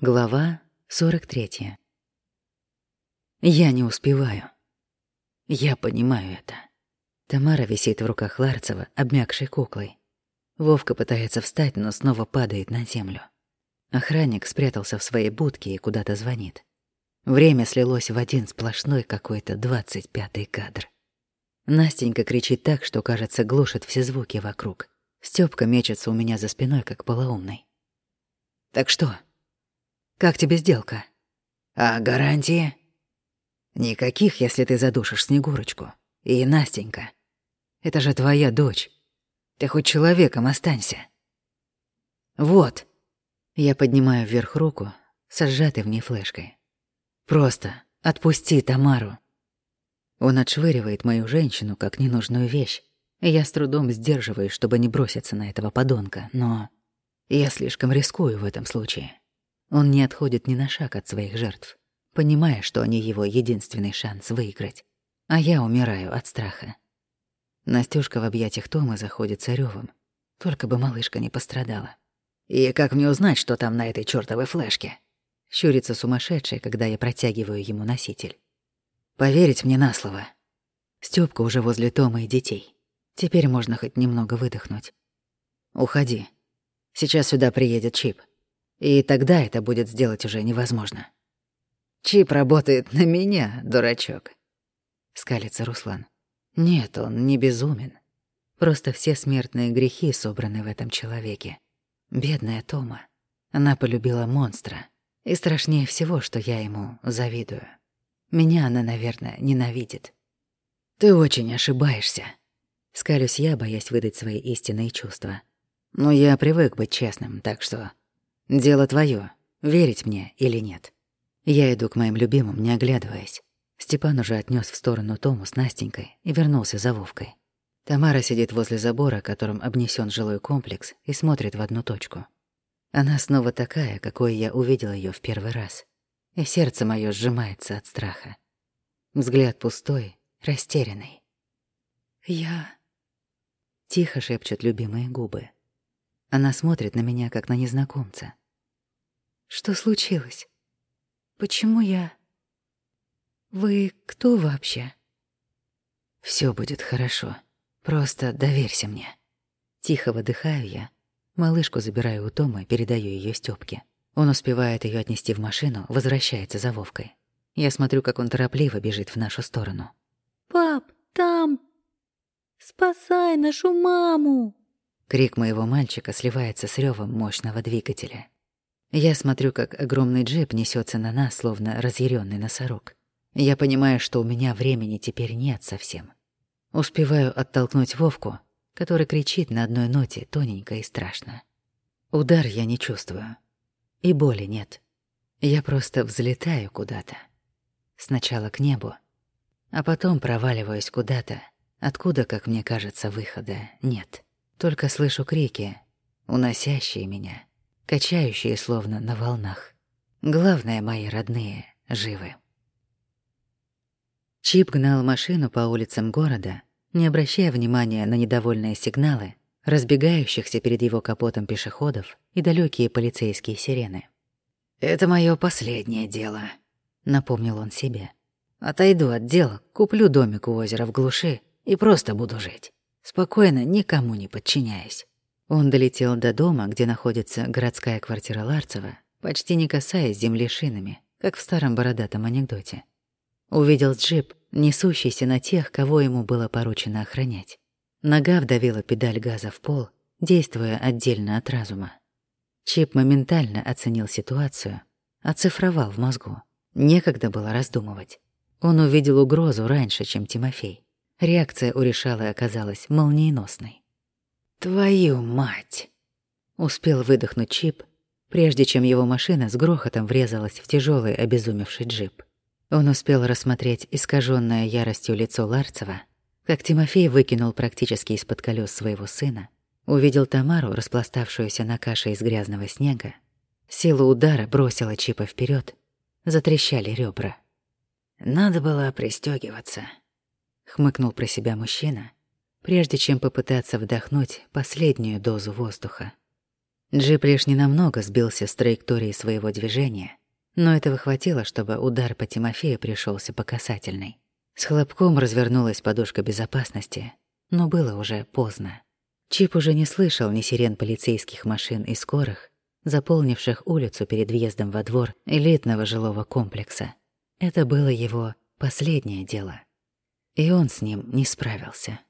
Глава 43. Я не успеваю. Я понимаю это. Тамара висит в руках Ларцева, обмякшей куклой. Вовка пытается встать, но снова падает на землю. Охранник спрятался в своей будке и куда-то звонит. Время слилось в один сплошной какой-то двадцать пятый кадр. Настенька кричит так, что, кажется, глушит все звуки вокруг. Стёпка мечется у меня за спиной, как полоумный. «Так что?» Как тебе сделка? А гарантии? Никаких, если ты задушишь Снегурочку. И Настенька. Это же твоя дочь. Ты хоть человеком останься. Вот. Я поднимаю вверх руку, со сжатой в ней флешкой. Просто отпусти Тамару. Он отшвыривает мою женщину как ненужную вещь, и я с трудом сдерживаюсь, чтобы не броситься на этого подонка, но я слишком рискую в этом случае. Он не отходит ни на шаг от своих жертв, понимая, что они его единственный шанс выиграть. А я умираю от страха. Настюшка в объятиях Тома заходит царёвым. Только бы малышка не пострадала. «И как мне узнать, что там на этой чёртовой флешке?» Щурится сумасшедший, когда я протягиваю ему носитель. «Поверить мне на слово. Стёпка уже возле Тома и детей. Теперь можно хоть немного выдохнуть. Уходи. Сейчас сюда приедет Чип. И тогда это будет сделать уже невозможно. Чип работает на меня, дурачок. Скалится Руслан. Нет, он не безумен. Просто все смертные грехи собраны в этом человеке. Бедная Тома. Она полюбила монстра. И страшнее всего, что я ему завидую. Меня она, наверное, ненавидит. Ты очень ошибаешься. Скалюсь я, боясь выдать свои истинные чувства. Но я привык быть честным, так что Дело твое, верить мне или нет. Я иду к моим любимым, не оглядываясь. Степан уже отнес в сторону Тому с Настенькой и вернулся за Вовкой. Тамара сидит возле забора, которым обнесен жилой комплекс, и смотрит в одну точку. Она снова такая, какой я увидела ее в первый раз. И сердце мое сжимается от страха. Взгляд пустой, растерянный. «Я...» Тихо шепчут любимые губы. Она смотрит на меня, как на незнакомца. Что случилось? Почему я... Вы кто вообще? Все будет хорошо. Просто доверься мне. Тихо выдыхаю я. Малышку забираю у Тома и передаю ее Стёпке. Он успевает ее отнести в машину, возвращается за Вовкой. Я смотрю, как он торопливо бежит в нашу сторону. «Пап, там! Спасай нашу маму!» Крик моего мальчика сливается с ревом мощного двигателя. Я смотрю, как огромный джип несется на нас, словно разъяренный носорог. Я понимаю, что у меня времени теперь нет совсем. Успеваю оттолкнуть Вовку, который кричит на одной ноте тоненько и страшно. Удар я не чувствую. И боли нет. Я просто взлетаю куда-то. Сначала к небу, а потом проваливаюсь куда-то, откуда, как мне кажется, выхода нет. Только слышу крики, уносящие меня, качающие словно на волнах. Главное, мои родные живы. Чип гнал машину по улицам города, не обращая внимания на недовольные сигналы, разбегающихся перед его капотом пешеходов и далекие полицейские сирены. «Это мое последнее дело», — напомнил он себе. «Отойду от дела, куплю домик у озера в глуши и просто буду жить» спокойно, никому не подчиняясь. Он долетел до дома, где находится городская квартира Ларцева, почти не касаясь земли шинами, как в старом бородатом анекдоте. Увидел джип, несущийся на тех, кого ему было поручено охранять. Нога вдавила педаль газа в пол, действуя отдельно от разума. Чип моментально оценил ситуацию, оцифровал в мозгу. Некогда было раздумывать. Он увидел угрозу раньше, чем Тимофей. Реакция у Решалы оказалась молниеносной. «Твою мать!» Успел выдохнуть Чип, прежде чем его машина с грохотом врезалась в тяжелый обезумевший джип. Он успел рассмотреть искаженное яростью лицо Ларцева, как Тимофей выкинул практически из-под колес своего сына, увидел Тамару, распластавшуюся на каше из грязного снега. Сила удара бросила Чипа вперед, затрещали ребра. Надо было пристегиваться хмыкнул про себя мужчина, прежде чем попытаться вдохнуть последнюю дозу воздуха. Джип лишь ненамного сбился с траектории своего движения, но этого хватило, чтобы удар по Тимофею пришелся по касательной. С хлопком развернулась подушка безопасности, но было уже поздно. Чип уже не слышал ни сирен полицейских машин и скорых, заполнивших улицу перед въездом во двор элитного жилого комплекса. Это было его последнее дело. И он с ним не справился.